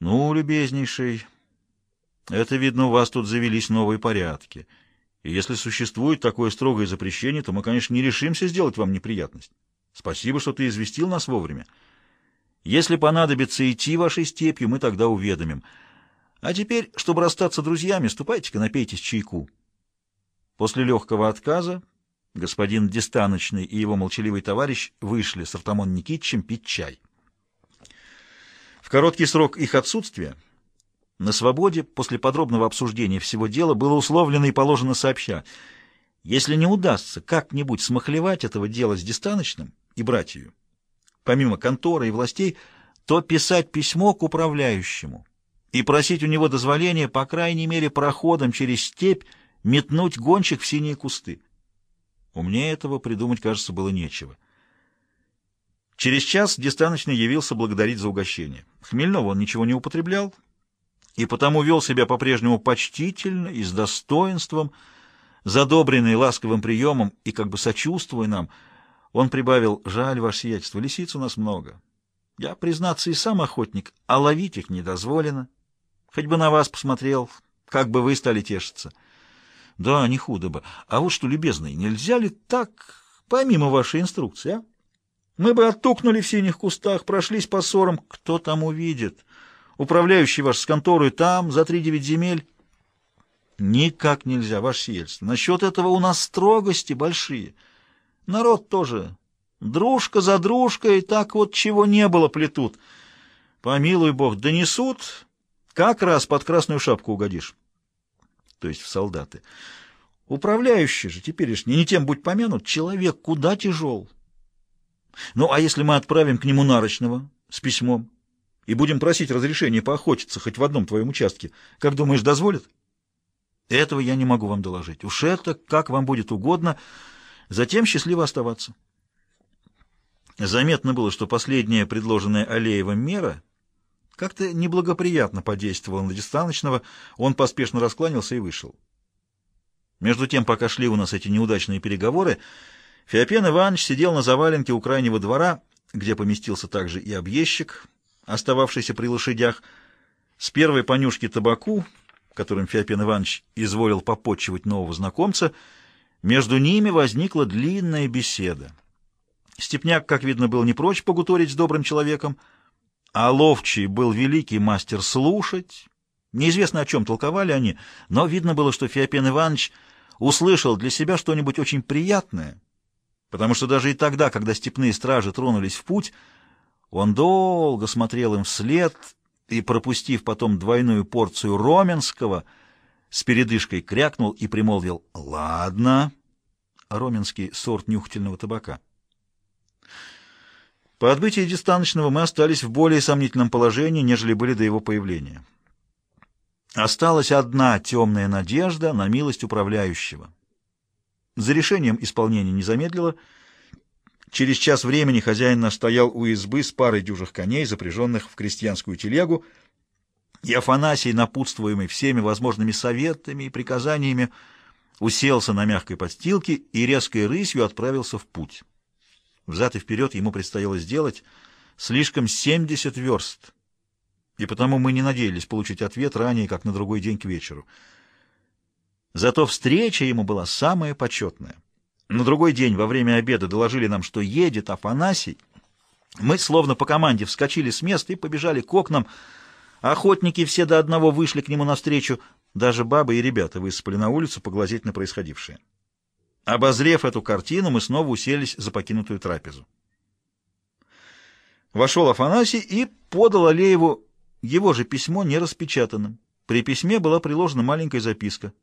Ну, любезнейший, это видно, у вас тут завелись новые порядки. И если существует такое строгое запрещение, то мы, конечно, не решимся сделать вам неприятность. Спасибо, что ты известил нас вовремя. Если понадобится идти вашей степью, мы тогда уведомим. А теперь, чтобы расстаться друзьями, ступайте-ка напейтесь чайку. После легкого отказа господин Дистаночный и его молчаливый товарищ вышли с Артамон Никитичем пить чай. Короткий срок их отсутствия на свободе после подробного обсуждения всего дела было условлено и положено сообща. Если не удастся как-нибудь смахлевать этого дела с Дистаночным и братью, помимо конторы и властей, то писать письмо к управляющему и просить у него дозволения, по крайней мере, проходом через степь метнуть гонщик в синие кусты. Умнее этого придумать, кажется, было нечего. Через час Дистаночный явился благодарить за угощение. Хмельного он ничего не употреблял, и потому вел себя по-прежнему почтительно и с достоинством, задобренный ласковым приемом и как бы сочувствуя нам, он прибавил «Жаль, ваше сиятельство, лисиц у нас много. Я, признаться, и сам охотник, а ловить их не дозволено. Хоть бы на вас посмотрел, как бы вы стали тешиться». «Да, не худо бы. А вот что, любезный, нельзя ли так, помимо вашей инструкции, а? Мы бы оттукнули в синих кустах, прошлись по ссорам. Кто там увидит?» Управляющий ваш с конторой там, за три девять земель. Никак нельзя, ваше сиятельство. Насчет этого у нас строгости большие. Народ тоже. Дружка за дружкой, так вот чего не было плетут. Помилуй бог, донесут, как раз под красную шапку угодишь. То есть в солдаты. Управляющий же теперешний, не тем будь помянут, человек куда тяжел. Ну, а если мы отправим к нему нарочного с письмом? и будем просить разрешения поохотиться хоть в одном твоем участке. Как думаешь, дозволят? Этого я не могу вам доложить. Уж это, как вам будет угодно, затем счастливо оставаться. Заметно было, что последняя предложенная Алеевым мера как-то неблагоприятно подействовала на дистаночного, он поспешно раскланялся и вышел. Между тем, пока шли у нас эти неудачные переговоры, Феопен Иванович сидел на заваленке у крайнего двора, где поместился также и объездчик, остававшийся при лошадях, с первой понюшки табаку, которым Феопен Иванович изволил попотчевать нового знакомца, между ними возникла длинная беседа. Степняк, как видно, был не прочь погуторить с добрым человеком, а Ловчий был великий мастер слушать. Неизвестно, о чем толковали они, но видно было, что Феопен Иванович услышал для себя что-нибудь очень приятное, потому что даже и тогда, когда степные стражи тронулись в путь, он долго смотрел им вслед и, пропустив потом двойную порцию роменского, с передышкой крякнул и примолвил «Ладно». Роменский сорт нюхательного табака. По отбытии дистаночного мы остались в более сомнительном положении, нежели были до его появления. Осталась одна темная надежда на милость управляющего. За решением исполнения не замедлило — Через час времени хозяин наш стоял у избы с парой дюжих коней, запряженных в крестьянскую телегу, и Афанасий, напутствуемый всеми возможными советами и приказаниями, уселся на мягкой подстилке и резкой рысью отправился в путь. Взад и вперед ему предстояло сделать слишком 70 верст, и потому мы не надеялись получить ответ ранее, как на другой день к вечеру. Зато встреча ему была самая почетная. На другой день во время обеда доложили нам, что едет Афанасий. Мы, словно по команде, вскочили с места и побежали к окнам. Охотники все до одного вышли к нему навстречу. Даже бабы и ребята высыпали на улицу поглазеть на происходившее. Обозрев эту картину, мы снова уселись за покинутую трапезу. Вошел Афанасий и подал Алееву его же письмо нераспечатанным. При письме была приложена маленькая записка.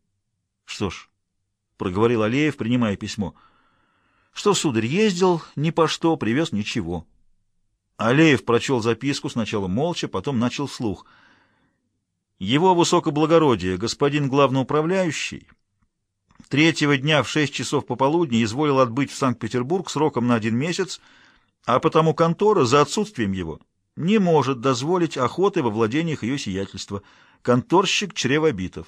Что ж, — проговорил Алеев, принимая письмо. — Что, сударь, ездил ни по что, привез ничего. Алеев прочел записку, сначала молча, потом начал вслух. Его высокоблагородие, господин главноуправляющий, третьего дня в шесть часов пополудни изволил отбыть в Санкт-Петербург сроком на один месяц, а потому контора за отсутствием его не может дозволить охоты во владениях ее сиятельства. Конторщик Чревобитов.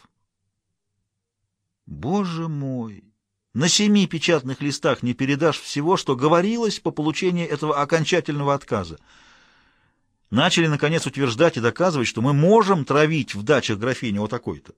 Боже мой! На семи печатных листах не передашь всего, что говорилось по получении этого окончательного отказа. Начали, наконец, утверждать и доказывать, что мы можем травить в дачах графини вот такой-то.